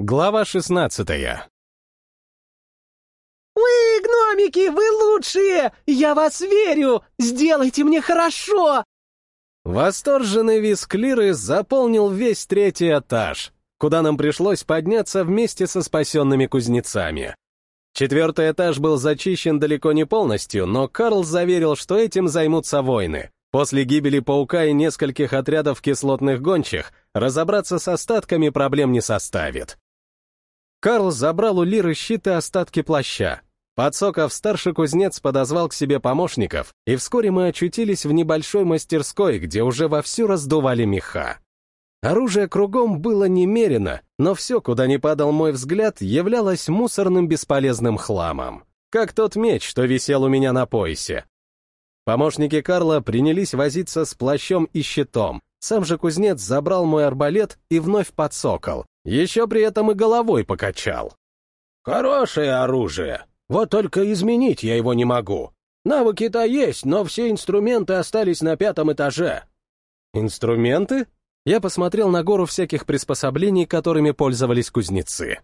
Глава 16 «Вы, гномики, вы лучшие! Я вас верю! Сделайте мне хорошо!» Восторженный визг Лиры заполнил весь третий этаж, куда нам пришлось подняться вместе со спасенными кузнецами. Четвертый этаж был зачищен далеко не полностью, но Карл заверил, что этим займутся воины. После гибели паука и нескольких отрядов кислотных гончих разобраться с остатками проблем не составит. Карл забрал у Лиры щит и остатки плаща. Подсоков старший кузнец подозвал к себе помощников, и вскоре мы очутились в небольшой мастерской, где уже вовсю раздували меха. Оружие кругом было немерено, но все, куда ни падал мой взгляд, являлось мусорным бесполезным хламом. Как тот меч, что висел у меня на поясе. Помощники Карла принялись возиться с плащом и щитом. Сам же кузнец забрал мой арбалет и вновь подсокол, еще при этом и головой покачал. «Хорошее оружие. Вот только изменить я его не могу. Навыки-то есть, но все инструменты остались на пятом этаже». «Инструменты?» Я посмотрел на гору всяких приспособлений, которыми пользовались кузнецы.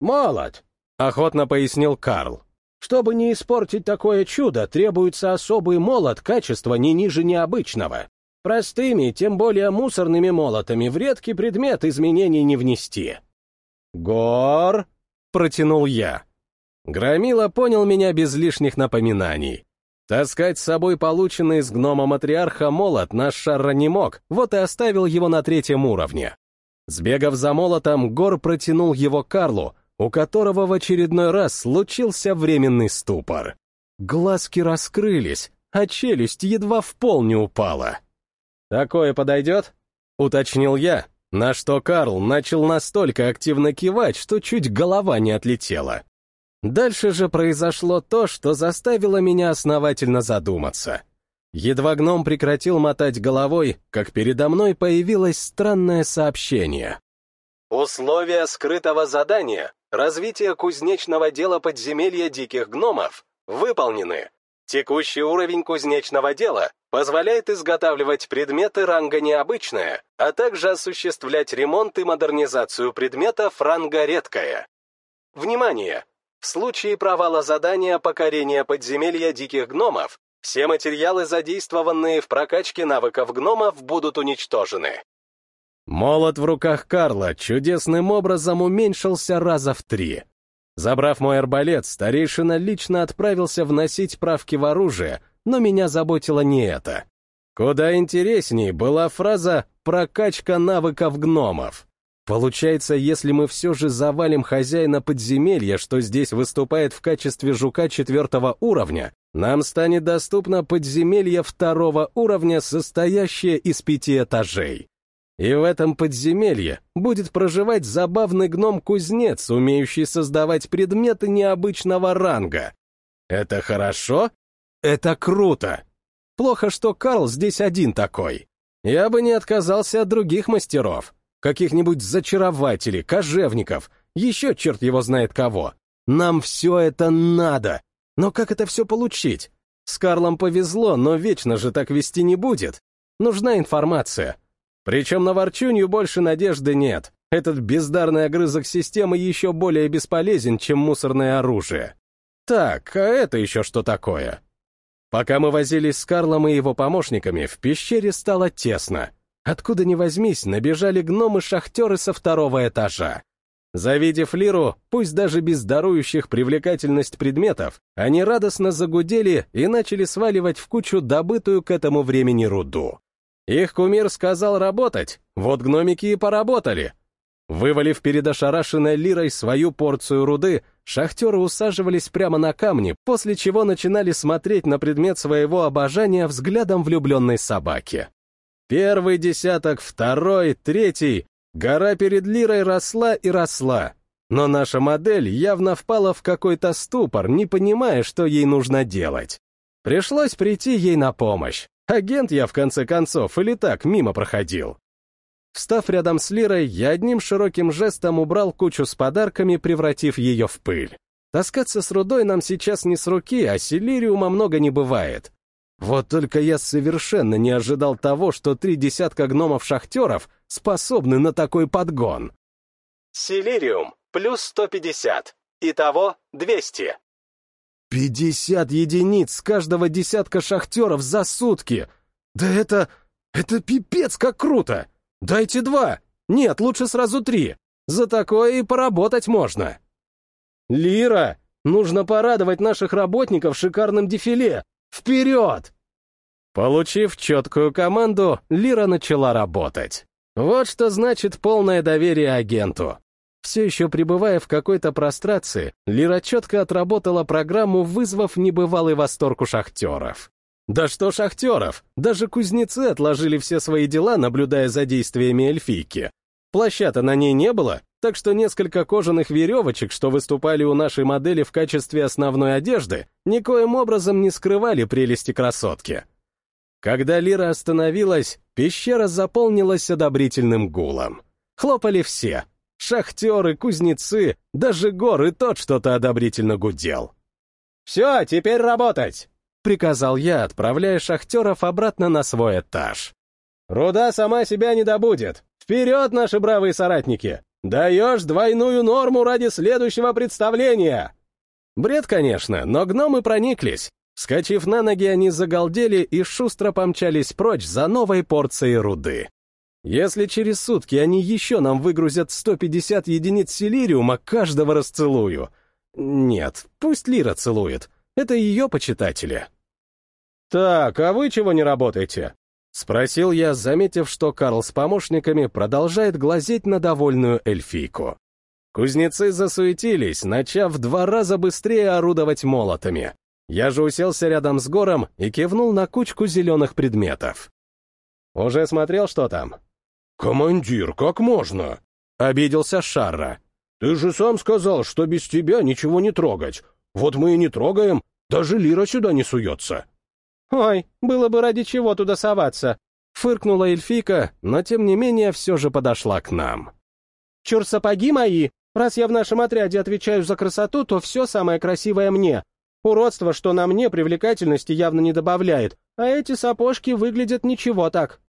«Молот», — охотно пояснил Карл. «Чтобы не испортить такое чудо, требуется особый молот качества не ниже необычного. Простыми, тем более мусорными молотами в редкий предмет изменений не внести. «Гор!» — протянул я. Громила понял меня без лишних напоминаний. Таскать с собой полученный из гнома-матриарха молот наш Шарра не мог, вот и оставил его на третьем уровне. Сбегав за молотом, Гор протянул его Карлу, у которого в очередной раз случился временный ступор. Глазки раскрылись, а челюсть едва в пол не упала. «Такое подойдет?» — уточнил я, на что Карл начал настолько активно кивать, что чуть голова не отлетела. Дальше же произошло то, что заставило меня основательно задуматься. Едва гном прекратил мотать головой, как передо мной появилось странное сообщение. Условия скрытого задания «Развитие кузнечного дела подземелья диких гномов» выполнены. Текущий уровень кузнечного дела позволяет изготавливать предметы ранга необычное, а также осуществлять ремонт и модернизацию предметов ранга редкое. Внимание! В случае провала задания покорения подземелья диких гномов, все материалы, задействованные в прокачке навыков гномов, будут уничтожены. Молот в руках Карла чудесным образом уменьшился раза в три. Забрав мой арбалет, старейшина лично отправился вносить правки в оружие, но меня заботило не это. Куда интересней была фраза «прокачка навыков гномов». Получается, если мы все же завалим хозяина подземелья, что здесь выступает в качестве жука четвертого уровня, нам станет доступно подземелье второго уровня, состоящее из пяти этажей. И в этом подземелье будет проживать забавный гном-кузнец, умеющий создавать предметы необычного ранга. Это хорошо? Это круто. Плохо, что Карл здесь один такой. Я бы не отказался от других мастеров. Каких-нибудь зачарователей, кожевников, еще черт его знает кого. Нам все это надо. Но как это все получить? С Карлом повезло, но вечно же так вести не будет. Нужна информация. Причем на ворчунью больше надежды нет. Этот бездарный огрызок системы еще более бесполезен, чем мусорное оружие. Так, а это еще что такое? Пока мы возились с Карлом и его помощниками, в пещере стало тесно. Откуда ни возьмись, набежали гномы-шахтеры со второго этажа. Завидев Лиру, пусть даже без дарующих привлекательность предметов, они радостно загудели и начали сваливать в кучу добытую к этому времени руду. Их кумир сказал работать, вот гномики и поработали. Вывалив перед ошарашенной лирой свою порцию руды, шахтеры усаживались прямо на камни, после чего начинали смотреть на предмет своего обожания взглядом влюбленной собаки. Первый десяток, второй, третий. Гора перед лирой росла и росла. Но наша модель явно впала в какой-то ступор, не понимая, что ей нужно делать. Пришлось прийти ей на помощь. Агент я, в конце концов, или так мимо проходил. Встав рядом с Лирой, я одним широким жестом убрал кучу с подарками, превратив ее в пыль. Таскаться с рудой нам сейчас не с руки, а силириума много не бывает. Вот только я совершенно не ожидал того, что три десятка гномов-шахтеров способны на такой подгон. Силириум плюс 150. Итого 200. 50 единиц с каждого десятка шахтеров за сутки! Да это... это пипец как круто! Дайте два! Нет, лучше сразу три! За такое и поработать можно! Лира, нужно порадовать наших работников шикарным дефиле! Вперед! Получив четкую команду, Лира начала работать. Вот что значит полное доверие агенту. Все еще пребывая в какой-то прострации, Лира четко отработала программу, вызвав небывалый восторг у шахтеров. Да что шахтеров, даже кузнецы отложили все свои дела, наблюдая за действиями эльфийки. Плаща-то на ней не было, так что несколько кожаных веревочек, что выступали у нашей модели в качестве основной одежды, никоим образом не скрывали прелести красотки. Когда Лира остановилась, пещера заполнилась одобрительным гулом. Хлопали все, Шахтеры, кузнецы, даже горы тот что-то одобрительно гудел. «Все, теперь работать!» — приказал я, отправляя шахтеров обратно на свой этаж. «Руда сама себя не добудет. Вперед, наши бравые соратники! Даешь двойную норму ради следующего представления!» Бред, конечно, но гномы прониклись. Скачив на ноги, они загалдели и шустро помчались прочь за новой порцией руды. Если через сутки они еще нам выгрузят 150 единиц силириума, каждого расцелую. Нет, пусть Лира целует. Это ее почитатели. «Так, а вы чего не работаете?» — спросил я, заметив, что Карл с помощниками продолжает глазеть на довольную эльфийку. Кузнецы засуетились, начав в два раза быстрее орудовать молотами. Я же уселся рядом с гором и кивнул на кучку зеленых предметов. «Уже смотрел, что там?» «Командир, как можно?» — обиделся Шарра. «Ты же сам сказал, что без тебя ничего не трогать. Вот мы и не трогаем, даже Лира сюда не суется». «Ой, было бы ради чего туда соваться», — фыркнула эльфика, но тем не менее все же подошла к нам. «Чур сапоги мои! Раз я в нашем отряде отвечаю за красоту, то все самое красивое мне. Уродство, что на мне, привлекательности явно не добавляет, а эти сапожки выглядят ничего так.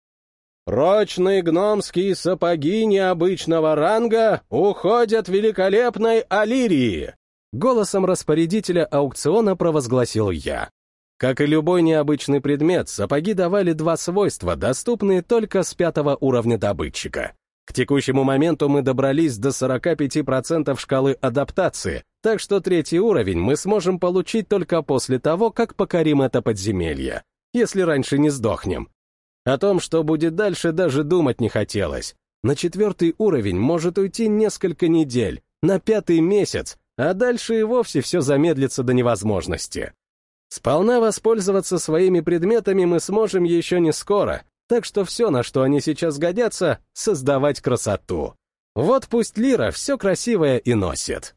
Прочные гномские сапоги необычного ранга уходят великолепной Алирии!» Голосом распорядителя аукциона провозгласил я. Как и любой необычный предмет, сапоги давали два свойства, доступные только с пятого уровня добытчика. К текущему моменту мы добрались до 45% шкалы адаптации, так что третий уровень мы сможем получить только после того, как покорим это подземелье, если раньше не сдохнем. О том, что будет дальше, даже думать не хотелось. На четвертый уровень может уйти несколько недель, на пятый месяц, а дальше и вовсе все замедлится до невозможности. Сполна воспользоваться своими предметами мы сможем еще не скоро, так что все, на что они сейчас годятся, создавать красоту. Вот пусть Лира все красивое и носит.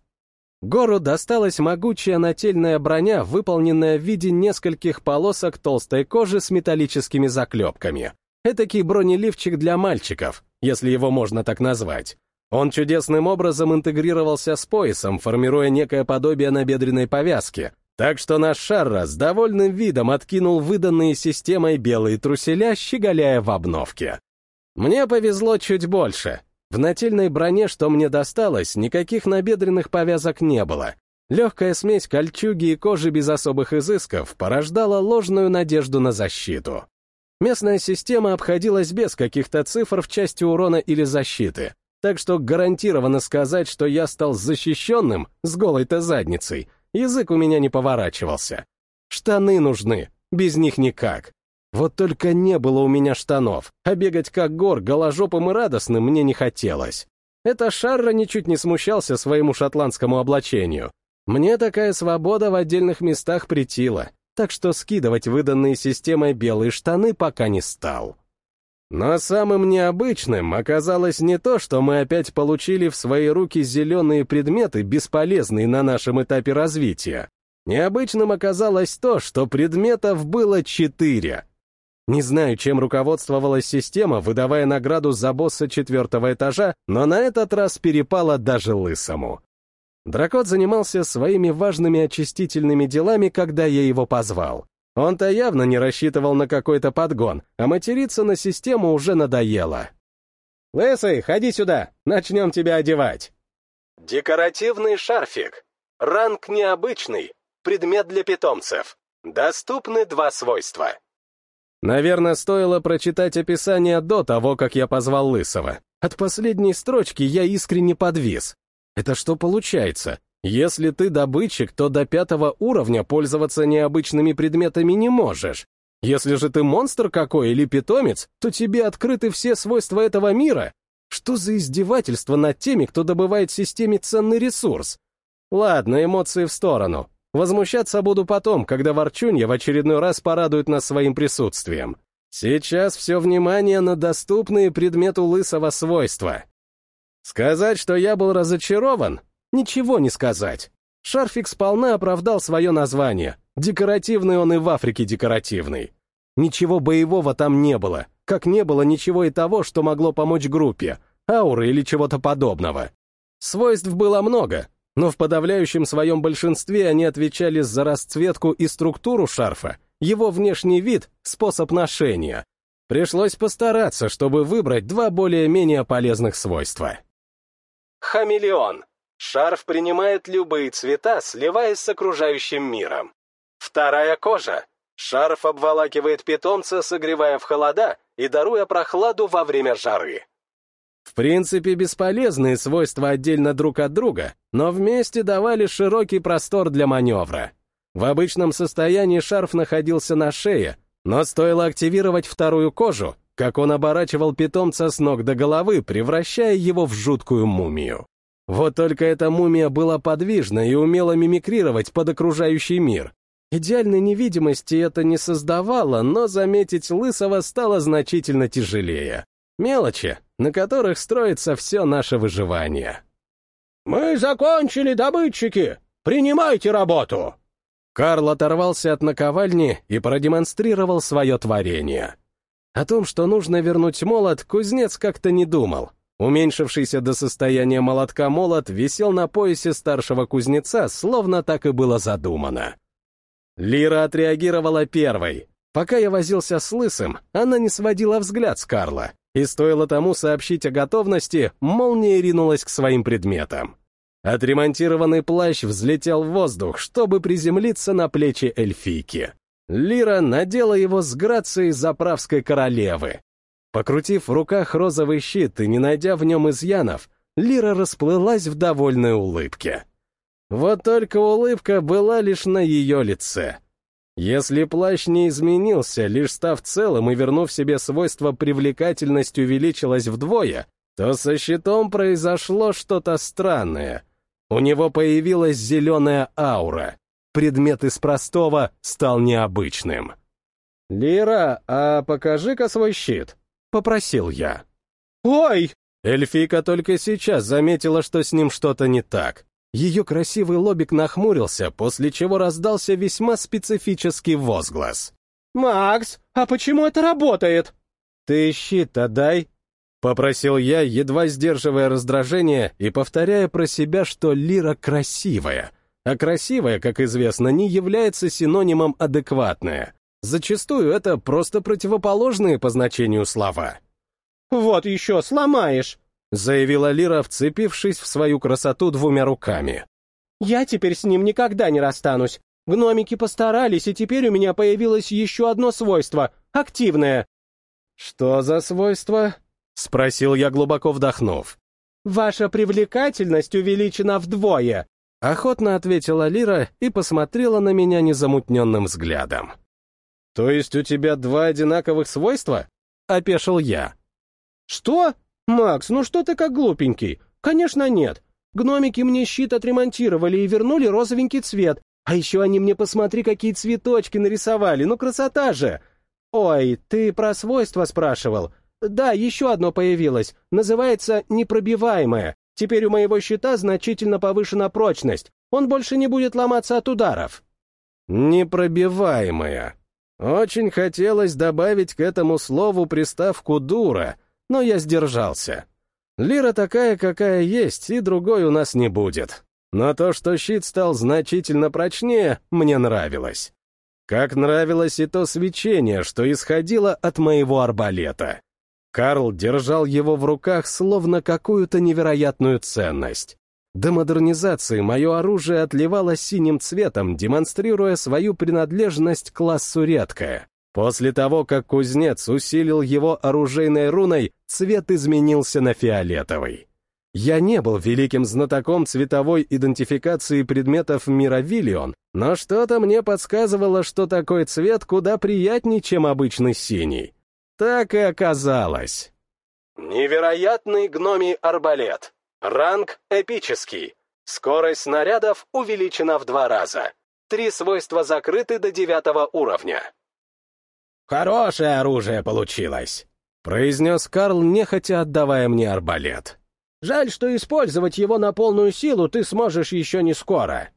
Гору досталась могучая нательная броня, выполненная в виде нескольких полосок толстой кожи с металлическими заклепками. Этакий бронеливчик для мальчиков, если его можно так назвать. Он чудесным образом интегрировался с поясом, формируя некое подобие набедренной повязки, так что наш Шарра с довольным видом откинул выданные системой белые труселя, щеголяя в обновке. Мне повезло чуть больше — в нательной броне, что мне досталось, никаких набедренных повязок не было. Легкая смесь кольчуги и кожи без особых изысков порождала ложную надежду на защиту. Местная система обходилась без каких-то цифр в части урона или защиты, так что гарантированно сказать, что я стал защищенным с голой-то задницей, язык у меня не поворачивался. Штаны нужны, без них никак. Вот только не было у меня штанов, а бегать как гор голожопым и радостным мне не хотелось. Это Шарра ничуть не смущался своему шотландскому облачению. Мне такая свобода в отдельных местах притила, так что скидывать выданные системой белые штаны пока не стал. Но самым необычным оказалось не то, что мы опять получили в свои руки зеленые предметы, бесполезные на нашем этапе развития. Необычным оказалось то, что предметов было четыре — не знаю, чем руководствовалась система, выдавая награду за босса четвертого этажа, но на этот раз перепало даже лысому. Дракот занимался своими важными очистительными делами, когда я его позвал. Он-то явно не рассчитывал на какой-то подгон, а материться на систему уже надоело. «Лысый, ходи сюда, начнем тебя одевать», Декоративный шарфик. Ранг необычный. Предмет для питомцев. Доступны два свойства. Наверное, стоило прочитать описание до того, как я позвал Лысого. От последней строчки я искренне подвис. Это что получается? Если ты добытчик, то до пятого уровня пользоваться необычными предметами не можешь. Если же ты монстр какой или питомец, то тебе открыты все свойства этого мира. Что за издевательство над теми, кто добывает системе ценный ресурс? Ладно, эмоции в сторону. Возмущаться буду потом, когда Ворчунья в очередной раз порадует нас своим присутствием. Сейчас все внимание на доступные предмету лысого свойства. Сказать, что я был разочарован? Ничего не сказать. Шарфик сполна оправдал свое название. Декоративный он и в Африке декоративный. Ничего боевого там не было, как не было ничего и того, что могло помочь группе, ауры или чего-то подобного. Свойств было много, но в подавляющем своем большинстве они отвечали за расцветку и структуру шарфа, его внешний вид, способ ношения. Пришлось постараться, чтобы выбрать два более-менее полезных свойства. Хамелеон. Шарф принимает любые цвета, сливаясь с окружающим миром. Вторая кожа. Шарф обволакивает питомца, согревая в холода и даруя прохладу во время жары. В принципе, бесполезные свойства отдельно друг от друга, но вместе давали широкий простор для маневра. В обычном состоянии шарф находился на шее, но стоило активировать вторую кожу, как он оборачивал питомца с ног до головы, превращая его в жуткую мумию. Вот только эта мумия была подвижна и умела мимикрировать под окружающий мир. Идеальной невидимости это не создавало, но заметить Лысого стало значительно тяжелее. Мелочи, на которых строится все наше выживание. «Мы закончили, добытчики! Принимайте работу!» Карл оторвался от наковальни и продемонстрировал свое творение. О том, что нужно вернуть молот, кузнец как-то не думал. Уменьшившийся до состояния молотка молот висел на поясе старшего кузнеца, словно так и было задумано. Лира отреагировала первой. Пока я возился с Лысым, она не сводила взгляд с Карла, и стоило тому сообщить о готовности, молния ринулась к своим предметам. Отремонтированный плащ взлетел в воздух, чтобы приземлиться на плечи эльфийки. Лира надела его с грацией заправской королевы. Покрутив в руках розовый щит и не найдя в нем изъянов, Лира расплылась в довольной улыбке. Вот только улыбка была лишь на ее лице. Если плащ не изменился, лишь став целым и вернув себе свойство привлекательность увеличилась вдвое, то со щитом произошло что-то странное. У него появилась зеленая аура. Предмет из простого стал необычным. «Лира, а покажи-ка свой щит», — попросил я. «Ой!» Эльфийка только сейчас заметила, что с ним что-то не так. Ее красивый лобик нахмурился, после чего раздался весьма специфический возглас. «Макс, а почему это работает?» «Ты щит отдай», — попросил я, едва сдерживая раздражение и повторяя про себя, что Лира красивая. А красивая, как известно, не является синонимом адекватная. Зачастую это просто противоположные по значению слова. «Вот еще сломаешь!» Заявила Лира, вцепившись в свою красоту двумя руками. «Я теперь с ним никогда не расстанусь. Гномики постарались, и теперь у меня появилось еще одно свойство — активное». «Что за свойство?» — спросил я, глубоко вдохнув. «Ваша привлекательность увеличена вдвое», — охотно ответила Лира и посмотрела на меня незамутненным взглядом. «То есть у тебя два одинаковых свойства?» — опешил я. «Что?» «Макс, ну что ты как глупенький? Конечно, нет. Гномики мне щит отремонтировали и вернули розовенький цвет. А еще они мне, посмотри, какие цветочки нарисовали. Ну, красота же!» «Ой, ты про свойства спрашивал?» «Да, еще одно появилось. Называется «непробиваемое». Теперь у моего щита значительно повышена прочность. Он больше не будет ломаться от ударов». «Непробиваемое». Очень хотелось добавить к этому слову приставку «дура», но я сдержался. Лира такая, какая есть, и другой у нас не будет. Но то, что щит стал значительно прочнее, мне нравилось. Как нравилось и то свечение, что исходило от моего арбалета. Карл держал его в руках словно какую-то невероятную ценность. До модернизации мое оружие отливало синим цветом, демонстрируя свою принадлежность к классу редкое. После того, как кузнец усилил его оружейной руной, цвет изменился на фиолетовый. Я не был великим знатоком цветовой идентификации предметов Мировиллион, но что-то мне подсказывало, что такой цвет куда приятнее, чем обычный синий. Так и оказалось. Невероятный гномий арбалет. Ранг эпический. Скорость снарядов увеличена в два раза. Три свойства закрыты до девятого уровня. «Хорошее оружие получилось», — произнес Карл, нехотя отдавая мне арбалет. «Жаль, что использовать его на полную силу ты сможешь еще не скоро».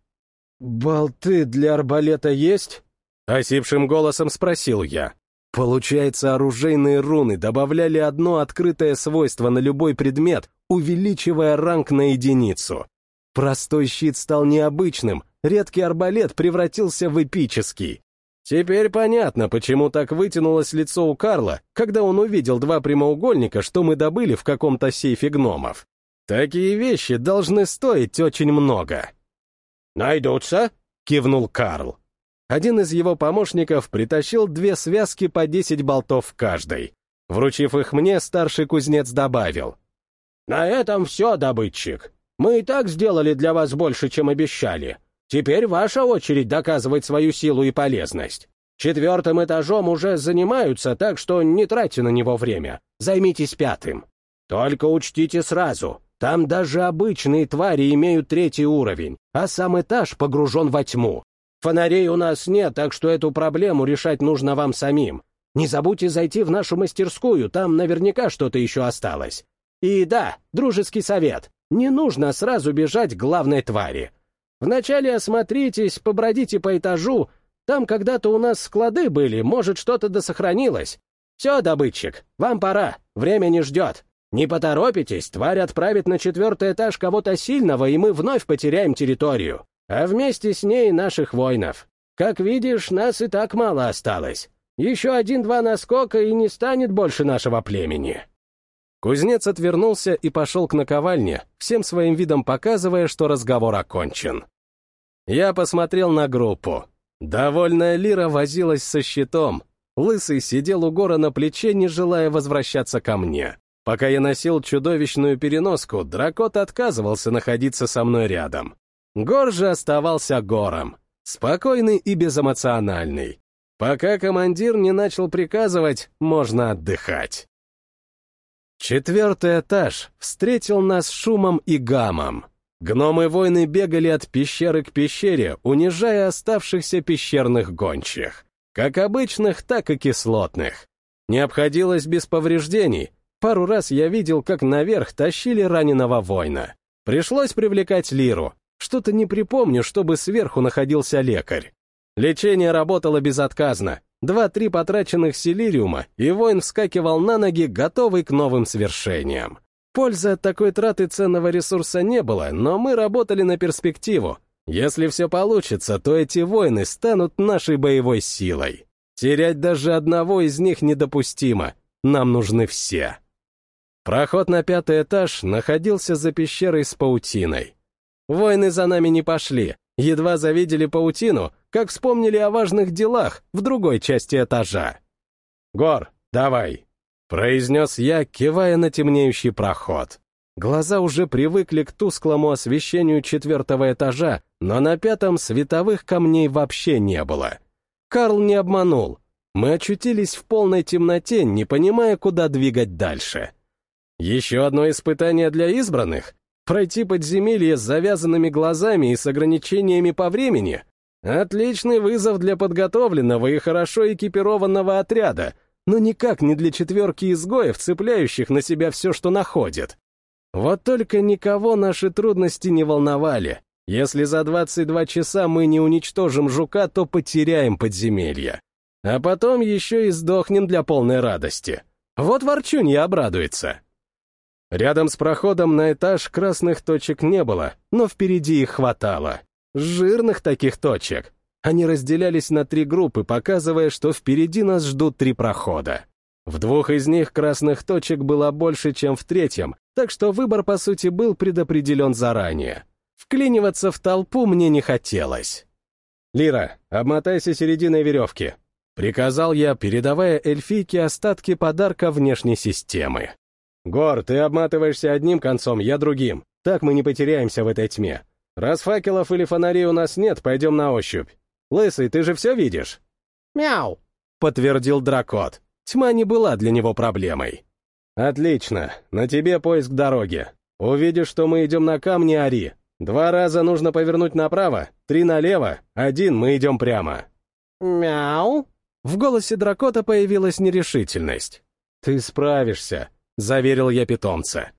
«Болты для арбалета есть?» — осипшим голосом спросил я. Получается, оружейные руны добавляли одно открытое свойство на любой предмет, увеличивая ранг на единицу. Простой щит стал необычным, редкий арбалет превратился в эпический. Теперь понятно, почему так вытянулось лицо у Карла, когда он увидел два прямоугольника, что мы добыли в каком-то сейфе гномов. Такие вещи должны стоить очень много. «Найдутся?» — кивнул Карл. Один из его помощников притащил две связки по десять болтов в каждой. Вручив их мне, старший кузнец добавил. «На этом все, добытчик. Мы и так сделали для вас больше, чем обещали. Теперь ваша очередь доказывать свою силу и полезность. Четвертым этажом уже занимаются, так что не тратьте на него время. Займитесь пятым. Только учтите сразу, там даже обычные твари имеют третий уровень, а сам этаж погружен во тьму. Фонарей у нас нет, так что эту проблему решать нужно вам самим. Не забудьте зайти в нашу мастерскую, там наверняка что-то еще осталось. И да, дружеский совет, не нужно сразу бежать к главной твари. Вначале осмотритесь, побродите по этажу, там когда-то у нас склады были, может, что-то досохранилось. Все, добытчик, вам пора, время не ждет. Не поторопитесь, тварь отправит на четвертый этаж кого-то сильного, и мы вновь потеряем территорию а вместе с ней наших воинов. Как видишь, нас и так мало осталось. Еще один-два наскока, и не станет больше нашего племени». Кузнец отвернулся и пошел к наковальне, всем своим видом показывая, что разговор окончен. Я посмотрел на группу. Довольная Лира возилась со щитом. Лысый сидел у гора на плече, не желая возвращаться ко мне. Пока я носил чудовищную переноску, дракот отказывался находиться со мной рядом. Гор же оставался гором, спокойный и безэмоциональный. Пока командир не начал приказывать, можно отдыхать. Четвертый этаж встретил нас шумом и гамом. Гномы-воины бегали от пещеры к пещере, унижая оставшихся пещерных гончих. Как обычных, так и кислотных. Не обходилось без повреждений. Пару раз я видел, как наверх тащили раненого воина. Пришлось привлекать Лиру, что-то не припомню, чтобы сверху находился лекарь. Лечение работало безотказно. Два-три потраченных силириума, и воин вскакивал на ноги, готовый к новым свершениям. Пользы от такой траты ценного ресурса не было, но мы работали на перспективу. Если все получится, то эти воины станут нашей боевой силой. Терять даже одного из них недопустимо. Нам нужны все. Проход на пятый этаж находился за пещерой с паутиной. Войны за нами не пошли, едва завидели паутину, как вспомнили о важных делах в другой части этажа. «Гор, давай!» — произнес я, кивая на темнеющий проход. Глаза уже привыкли к тусклому освещению четвертого этажа, но на пятом световых камней вообще не было. Карл не обманул. Мы очутились в полной темноте, не понимая, куда двигать дальше. Еще одно испытание для избранных? Пройти подземелье с завязанными глазами и с ограничениями по времени? Отличный вызов для подготовленного и хорошо экипированного отряда, но никак не для четверки изгоев, цепляющих на себя все, что находит. Вот только никого наши трудности не волновали. Если за 22 часа мы не уничтожим жука, то потеряем подземелье. А потом еще и сдохнем для полной радости. Вот Ворчунья обрадуется. Рядом с проходом на этаж красных точек не было, но впереди их хватало. Жирных таких точек. Они разделялись на три группы, показывая, что впереди нас ждут три прохода. В двух из них красных точек было больше, чем в третьем, так что выбор, по сути, был предопределен заранее. Вклиниваться в толпу мне не хотелось. «Лира, обмотайся серединой веревки», — приказал я, передавая эльфийке остатки подарка внешней системы. «Гор, ты обматываешься одним концом, я другим. Так мы не потеряемся в этой тьме. Раз факелов или фонарей у нас нет, пойдем на ощупь. Лысый, ты же все видишь?» «Мяу!» — подтвердил дракот. Тьма не была для него проблемой. «Отлично, на тебе поиск дороги. Увидишь, что мы идем на камни, ори. Два раза нужно повернуть направо, три налево, один мы идем прямо». «Мяу!» В голосе дракота появилась нерешительность. «Ты справишься», — заверил я питомца.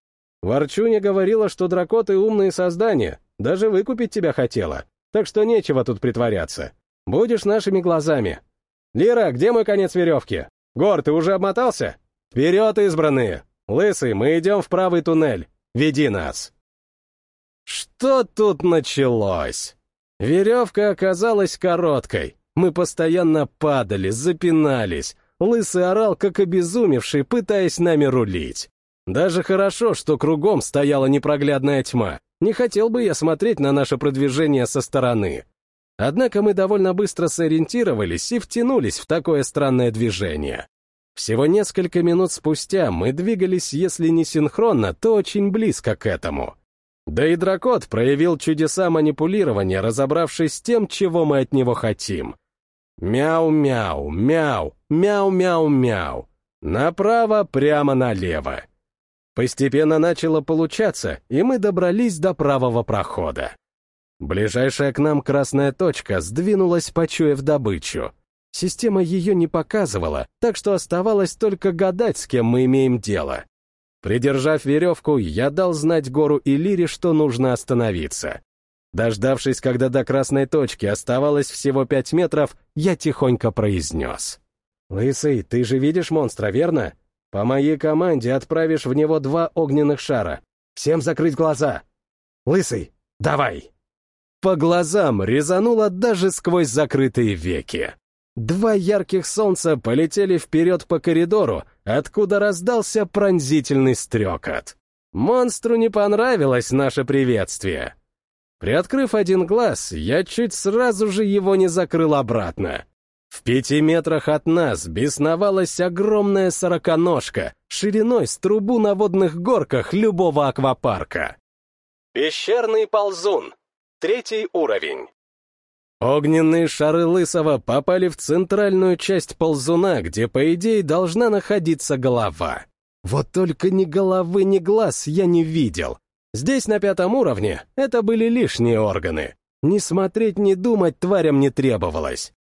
Ворчуня говорила, что дракоты умные создания, даже выкупить тебя хотела, так что нечего тут притворяться. Будешь нашими глазами. Лира, где мой конец веревки? Гор, ты уже обмотался? Вперед, избранные! Лысый, мы идем в правый туннель. Веди нас. Что тут началось? Веревка оказалась короткой. Мы постоянно падали, запинались. Лысый орал, как обезумевший, пытаясь нами рулить. Даже хорошо, что кругом стояла непроглядная тьма. Не хотел бы я смотреть на наше продвижение со стороны. Однако мы довольно быстро сориентировались и втянулись в такое странное движение. Всего несколько минут спустя мы двигались, если не синхронно, то очень близко к этому. Да и дракот проявил чудеса манипулирования, разобравшись с тем, чего мы от него хотим. Мяу-мяу, мяу, мяу-мяу-мяу. Направо, прямо налево. Постепенно начало получаться, и мы добрались до правого прохода. Ближайшая к нам красная точка сдвинулась, почуяв добычу. Система ее не показывала, так что оставалось только гадать, с кем мы имеем дело. Придержав веревку, я дал знать Гору и Лире, что нужно остановиться. Дождавшись, когда до красной точки оставалось всего пять метров, я тихонько произнес. «Лысый, ты же видишь монстра, верно? По моей команде отправишь в него два огненных шара. Всем закрыть глаза. Лысый, давай!» По глазам резануло даже сквозь закрытые веки. Два ярких солнца полетели вперед по коридору, откуда раздался пронзительный стрекот. Монстру не понравилось наше приветствие. Приоткрыв один глаз, я чуть сразу же его не закрыл обратно. В пяти метрах от нас бесновалась огромная сороконожка, шириной с трубу на водных горках любого аквапарка. Пещерный ползун. Третий уровень. Огненные шары Лысого попали в центральную часть ползуна, где, по идее, должна находиться голова. Вот только ни головы, ни глаз я не видел. Здесь, на пятом уровне, это были лишние органы. Ни смотреть, ни думать тварям не требовалось.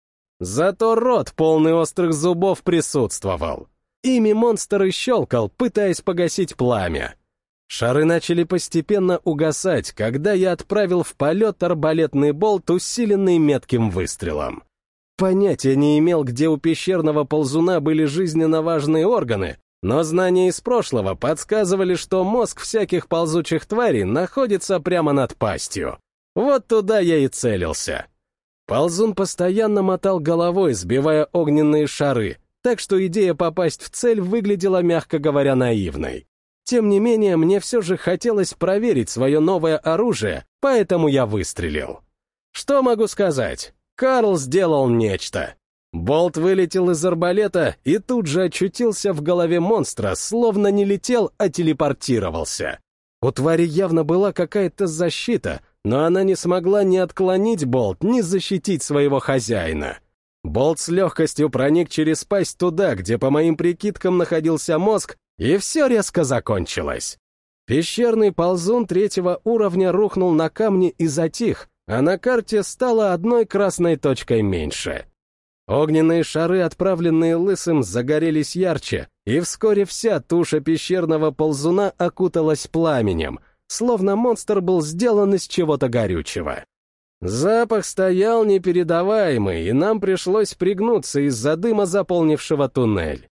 Зато рот, полный острых зубов, присутствовал. Ими монстр и щелкал, пытаясь погасить пламя. Шары начали постепенно угасать, когда я отправил в полет арбалетный болт, усиленный метким выстрелом. Понятия не имел, где у пещерного ползуна были жизненно важные органы, но знания из прошлого подсказывали, что мозг всяких ползучих тварей находится прямо над пастью. Вот туда я и целился. Ползун постоянно мотал головой, сбивая огненные шары, так что идея попасть в цель выглядела, мягко говоря, наивной. Тем не менее, мне все же хотелось проверить свое новое оружие, поэтому я выстрелил. Что могу сказать? Карл сделал нечто. Болт вылетел из арбалета и тут же очутился в голове монстра, словно не летел, а телепортировался. У твари явно была какая-то защита, но она не смогла ни отклонить болт, ни защитить своего хозяина. Болт с легкостью проник через пасть туда, где, по моим прикидкам, находился мозг, и все резко закончилось. Пещерный ползун третьего уровня рухнул на камни и затих, а на карте стало одной красной точкой меньше. Огненные шары, отправленные лысым, загорелись ярче, и вскоре вся туша пещерного ползуна окуталась пламенем, словно монстр был сделан из чего-то горючего. Запах стоял непередаваемый, и нам пришлось пригнуться из-за дыма, заполнившего туннель.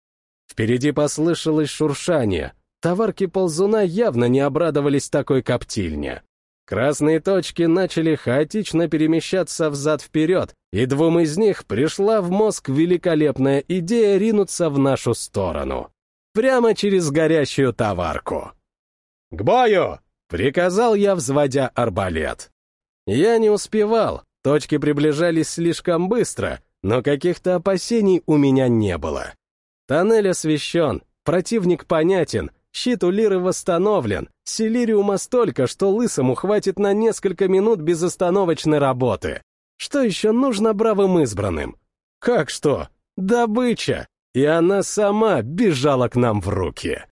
Впереди послышалось шуршание. Товарки ползуна явно не обрадовались такой коптильне. Красные точки начали хаотично перемещаться взад-вперед, и двум из них пришла в мозг великолепная идея ринуться в нашу сторону. Прямо через горящую товарку. «К бою!» — приказал я, взводя арбалет. Я не успевал, точки приближались слишком быстро, но каких-то опасений у меня не было. Тоннель освещен, противник понятен, щит у Лиры восстановлен, силириума столько, что лысому хватит на несколько минут безостановочной работы. Что еще нужно бравым избранным? Как что? Добыча! И она сама бежала к нам в руки.